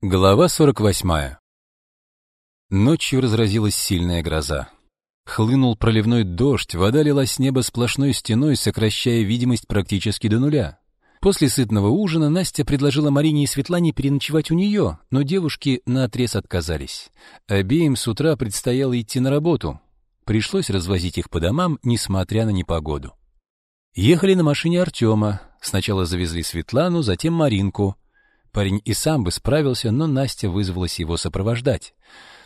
Глава 48. Ночью разразилась сильная гроза. Хлынул проливной дождь, вода лилась с неба сплошной стеной, сокращая видимость практически до нуля. После сытного ужина Настя предложила Марине и Светлане переночевать у нее, но девушки наотрез отказались. Обеим с утра предстояло идти на работу. Пришлось развозить их по домам, несмотря на непогоду. Ехали на машине Артема. Сначала завезли Светлану, затем Маринку — Парень и сам бы справился, но Настя вызвалась его сопровождать.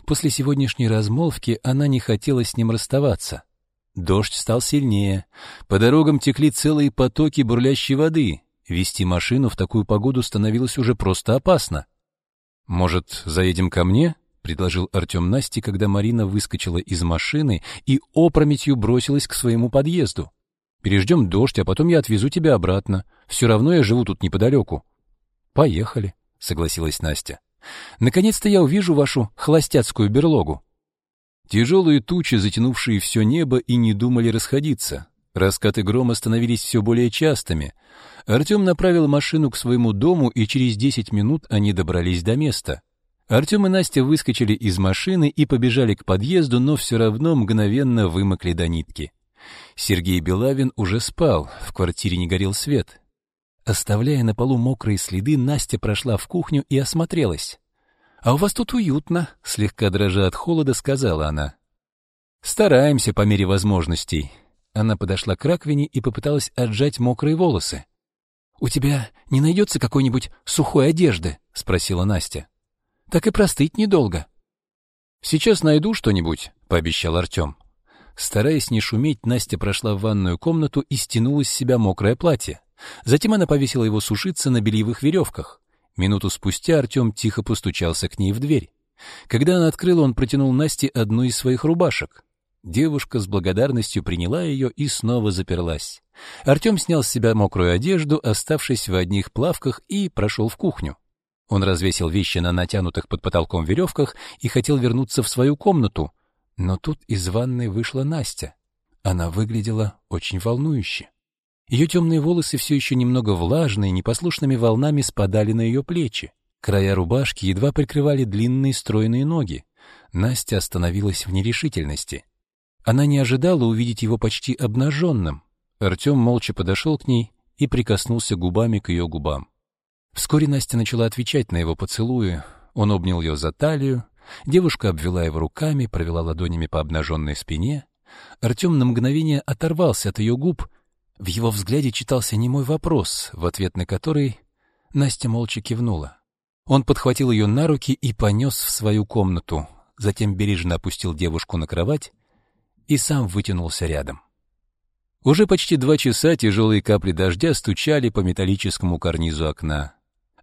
После сегодняшней размолвки она не хотела с ним расставаться. Дождь стал сильнее. По дорогам текли целые потоки бурлящей воды. Вести машину в такую погоду становилось уже просто опасно. «Может, заедем ко мне?» — предложил Артем Насте, когда Марина выскочила из машины и опрометью бросилась к своему подъезду. «Переждем дождь, а потом я отвезу тебя обратно. Все равно я живу тут неподалеку». Поехали, согласилась Настя. Наконец-то я увижу вашу холостяцкую берлогу. Тяжелые тучи, затянувшие все небо, и не думали расходиться. Раскаты грома становились все более частыми. Артем направил машину к своему дому, и через десять минут они добрались до места. Артем и Настя выскочили из машины и побежали к подъезду, но все равно мгновенно вымокли до нитки. Сергей Белавин уже спал, в квартире не горел свет. Оставляя на полу мокрые следы, Настя прошла в кухню и осмотрелась. «А у вас тут уютно», — слегка дрожа от холода, сказала она. «Стараемся по мере возможностей». Она подошла к раковине и попыталась отжать мокрые волосы. «У тебя не найдется какой-нибудь сухой одежды?» — спросила Настя. «Так и простыть недолго». «Сейчас найду что-нибудь», — пообещал Артем. Стараясь не шуметь, Настя прошла в ванную комнату и стянула с себя мокрое платье. Затем она повесила его сушиться на бельевых веревках. Минуту спустя Артем тихо постучался к ней в дверь. Когда она открыла, он протянул Насте одну из своих рубашек. Девушка с благодарностью приняла ее и снова заперлась. Артем снял с себя мокрую одежду, оставшись в одних плавках, и прошел в кухню. Он развесил вещи на натянутых под потолком веревках и хотел вернуться в свою комнату, но тут из ванной вышла Настя. Она выглядела очень волнующе. Ее темные волосы все еще немного влажные, непослушными волнами спадали на ее плечи. Края рубашки едва прикрывали длинные стройные ноги. Настя остановилась в нерешительности. Она не ожидала увидеть его почти обнаженным. Артем молча подошел к ней и прикоснулся губами к ее губам. Вскоре Настя начала отвечать на его поцелуи. Он обнял ее за талию, девушка обвела его руками, провела ладонями по обнаженной спине. Артем на мгновение оторвался от ее губ — в его взгляде читался немой вопрос, в ответ на который Настя молча кивнула. Он подхватил ее на руки и понес в свою комнату, затем бережно опустил девушку на кровать и сам вытянулся рядом. Уже почти два часа тяжелые капли дождя стучали по металлическому карнизу окна.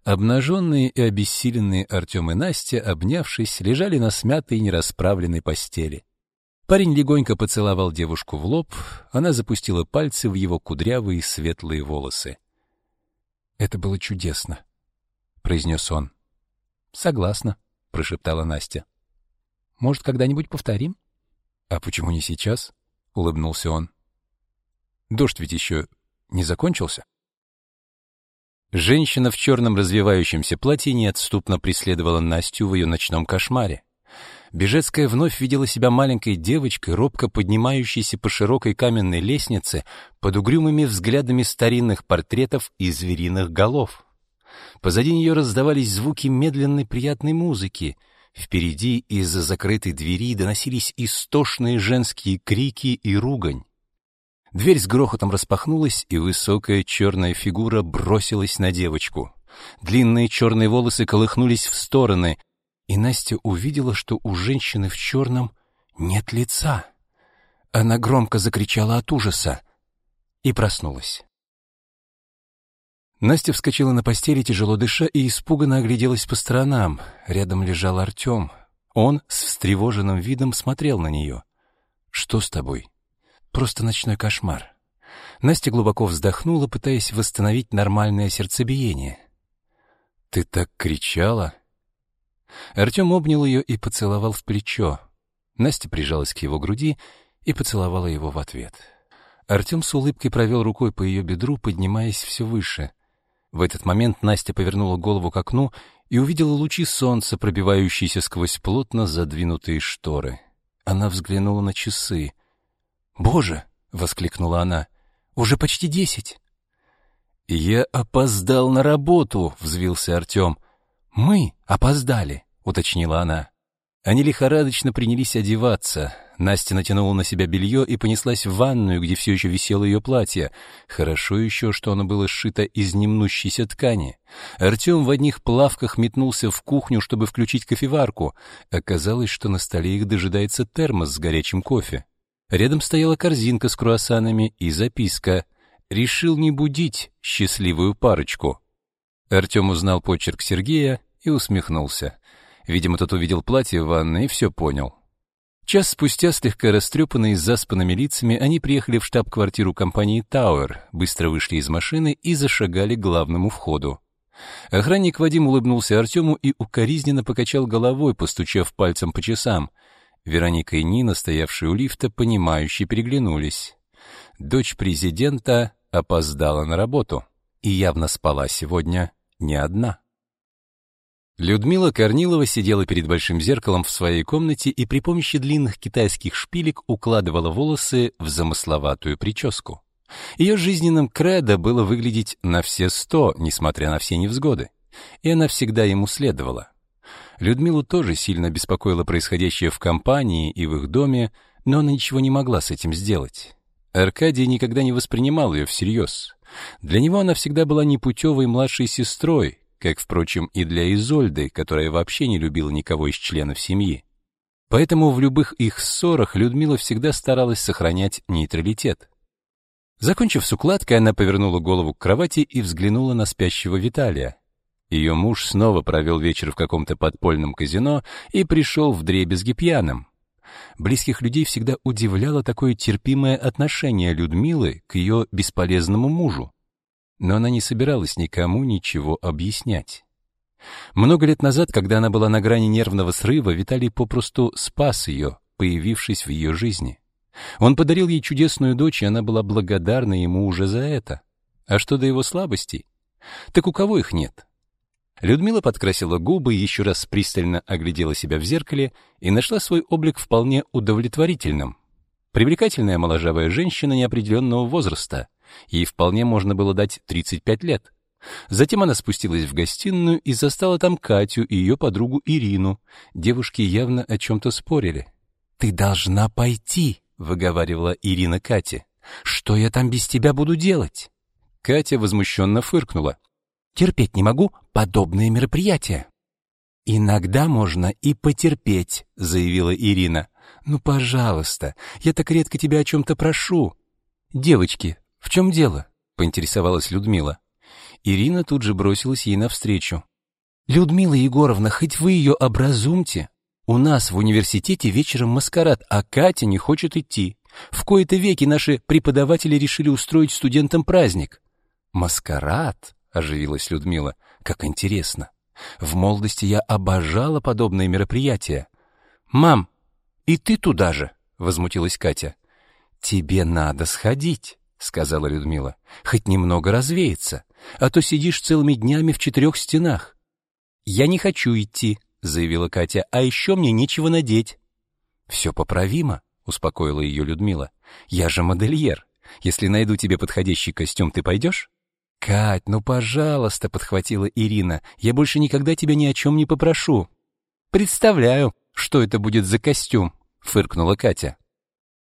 Обнаженные и обессиленные Артем и Настя, обнявшись, лежали на смятой нерасправленной постели. Парень легонько поцеловал девушку в лоб, она запустила пальцы в его кудрявые светлые волосы. «Это было чудесно», — произнес он. «Согласна», — прошептала Настя. «Может, когда-нибудь повторим?» «А почему не сейчас?» — улыбнулся он. «Дождь ведь еще не закончился?» Женщина в черном развивающемся платье неотступно преследовала Настю в ее ночном кошмаре. Бежецкая вновь видела себя маленькой девочкой, робко поднимающейся по широкой каменной лестнице под угрюмыми взглядами старинных портретов и звериных голов. Позади нее раздавались звуки медленной приятной музыки. Впереди из-за закрытой двери доносились истошные женские крики и ругань. Дверь с грохотом распахнулась, и высокая черная фигура бросилась на девочку. Длинные черные волосы колыхнулись в стороны, и Настя увидела, что у женщины в черном нет лица. Она громко закричала от ужаса и проснулась. Настя вскочила на постели, тяжело дыша, и испуганно огляделась по сторонам. Рядом лежал Артем. Он с встревоженным видом смотрел на нее. «Что с тобой?» «Просто ночной кошмар». Настя глубоко вздохнула, пытаясь восстановить нормальное сердцебиение. «Ты так кричала?» Артем обнял ее и поцеловал в плечо. Настя прижалась к его груди и поцеловала его в ответ. Артем с улыбкой провел рукой по ее бедру, поднимаясь все выше. В этот момент Настя повернула голову к окну и увидела лучи солнца, пробивающиеся сквозь плотно задвинутые шторы. Она взглянула на часы. «Боже!» — воскликнула она. «Уже почти десять!» «Я опоздал на работу!» — взвился Артем. «Мы опоздали!» — уточнила она. Они лихорадочно принялись одеваться. Настя натянула на себя белье и понеслась в ванную, где все еще висело ее платье. Хорошо еще, что оно было сшито из немнущейся ткани. Артем в одних плавках метнулся в кухню, чтобы включить кофеварку. Оказалось, что на столе их дожидается термос с горячим кофе. Рядом стояла корзинка с круассанами и записка «Решил не будить счастливую парочку». Артем узнал почерк Сергея и усмехнулся. Видимо, тот увидел платье в ванной и все понял. Час спустя, слегка растрепанные с заспанными лицами, они приехали в штаб-квартиру компании Тауэр, быстро вышли из машины и зашагали к главному входу. Охранник Вадим улыбнулся Артему и укоризненно покачал головой, постучав пальцем по часам. Вероника и Нина, стоявшие у лифта, понимающе переглянулись. Дочь президента опоздала на работу и явно спала сегодня не одна. Людмила Корнилова сидела перед большим зеркалом в своей комнате и при помощи длинных китайских шпилек укладывала волосы в замысловатую прическу. Ее жизненным кредо было выглядеть на все сто, несмотря на все невзгоды. И она всегда ему следовала. Людмилу тоже сильно беспокоило происходящее в компании и в их доме, но она ничего не могла с этим сделать. Аркадий никогда не воспринимал ее всерьез. Для него она всегда была непутевой младшей сестрой, как, впрочем, и для Изольды, которая вообще не любила никого из членов семьи. Поэтому в любых их ссорах Людмила всегда старалась сохранять нейтралитет. Закончив с укладкой, она повернула голову к кровати и взглянула на спящего Виталия. Ее муж снова провел вечер в каком-то подпольном казино и пришел в дребезги пьяным. Близких людей всегда удивляло такое терпимое отношение Людмилы к ее бесполезному мужу но она не собиралась никому ничего объяснять. Много лет назад, когда она была на грани нервного срыва, Виталий попросту спас ее, появившись в ее жизни. Он подарил ей чудесную дочь, и она была благодарна ему уже за это. А что до его слабостей? Так у кого их нет? Людмила подкрасила губы, еще раз пристально оглядела себя в зеркале и нашла свой облик вполне удовлетворительным. Привлекательная моложавая женщина неопределенного возраста — Ей вполне можно было дать 35 лет. Затем она спустилась в гостиную и застала там Катю и ее подругу Ирину. Девушки явно о чем-то спорили. «Ты должна пойти», — выговаривала Ирина Кате. «Что я там без тебя буду делать?» Катя возмущенно фыркнула. «Терпеть не могу подобные мероприятия». «Иногда можно и потерпеть», — заявила Ирина. «Ну, пожалуйста, я так редко тебя о чем-то прошу». «Девочки, «В чем дело?» — поинтересовалась Людмила. Ирина тут же бросилась ей навстречу. «Людмила Егоровна, хоть вы ее образумьте. У нас в университете вечером маскарад, а Катя не хочет идти. В кои-то веки наши преподаватели решили устроить студентам праздник». «Маскарад?» — оживилась Людмила. «Как интересно. В молодости я обожала подобные мероприятия». «Мам, и ты туда же?» — возмутилась Катя. «Тебе надо сходить» сказала Людмила. Хоть немного развеяться, а то сидишь целыми днями в четырех стенах. Я не хочу идти, заявила Катя. А еще мне нечего надеть. «Все поправимо, успокоила ее Людмила. Я же модельер. Если найду тебе подходящий костюм, ты пойдешь?» «Кать, ну, пожалуйста», — подхватила Ирина, — «я больше никогда тебя ни о чем не попрошу». «Представляю, что это будет за костюм», — фыркнула Катя.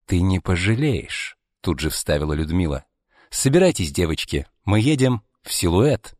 «Ты не пожалеешь», тут же вставила Людмила. Собирайтесь, девочки, мы едем в Силуэт.